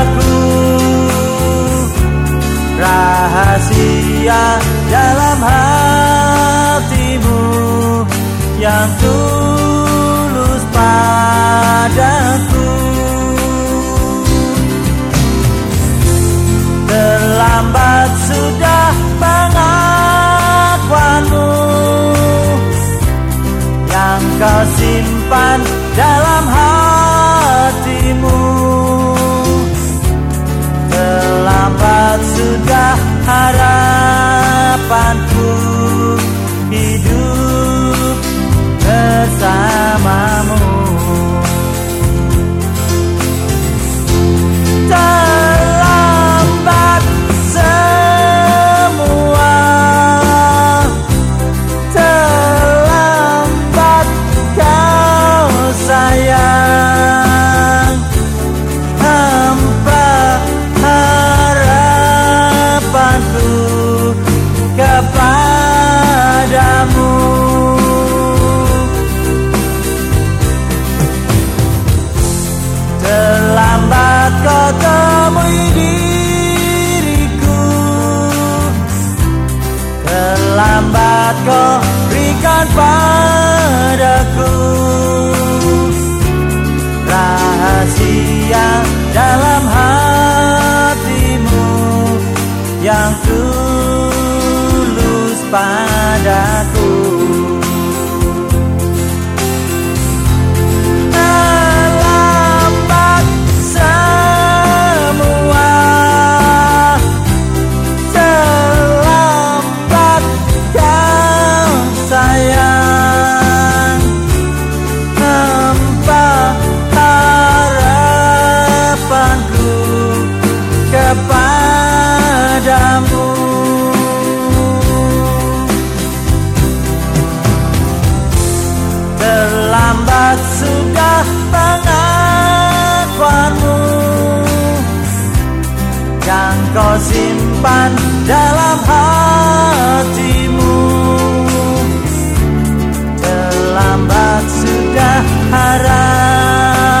aku rahasia dalam hatimu yang tulus padaku. Terlambat sudah pengakuanmu yang kau simpan dalam harapanku padaku terlambat sudah pengakuanmu. Yang kau simpan dalam hatimu. Terlambat sudah harapanku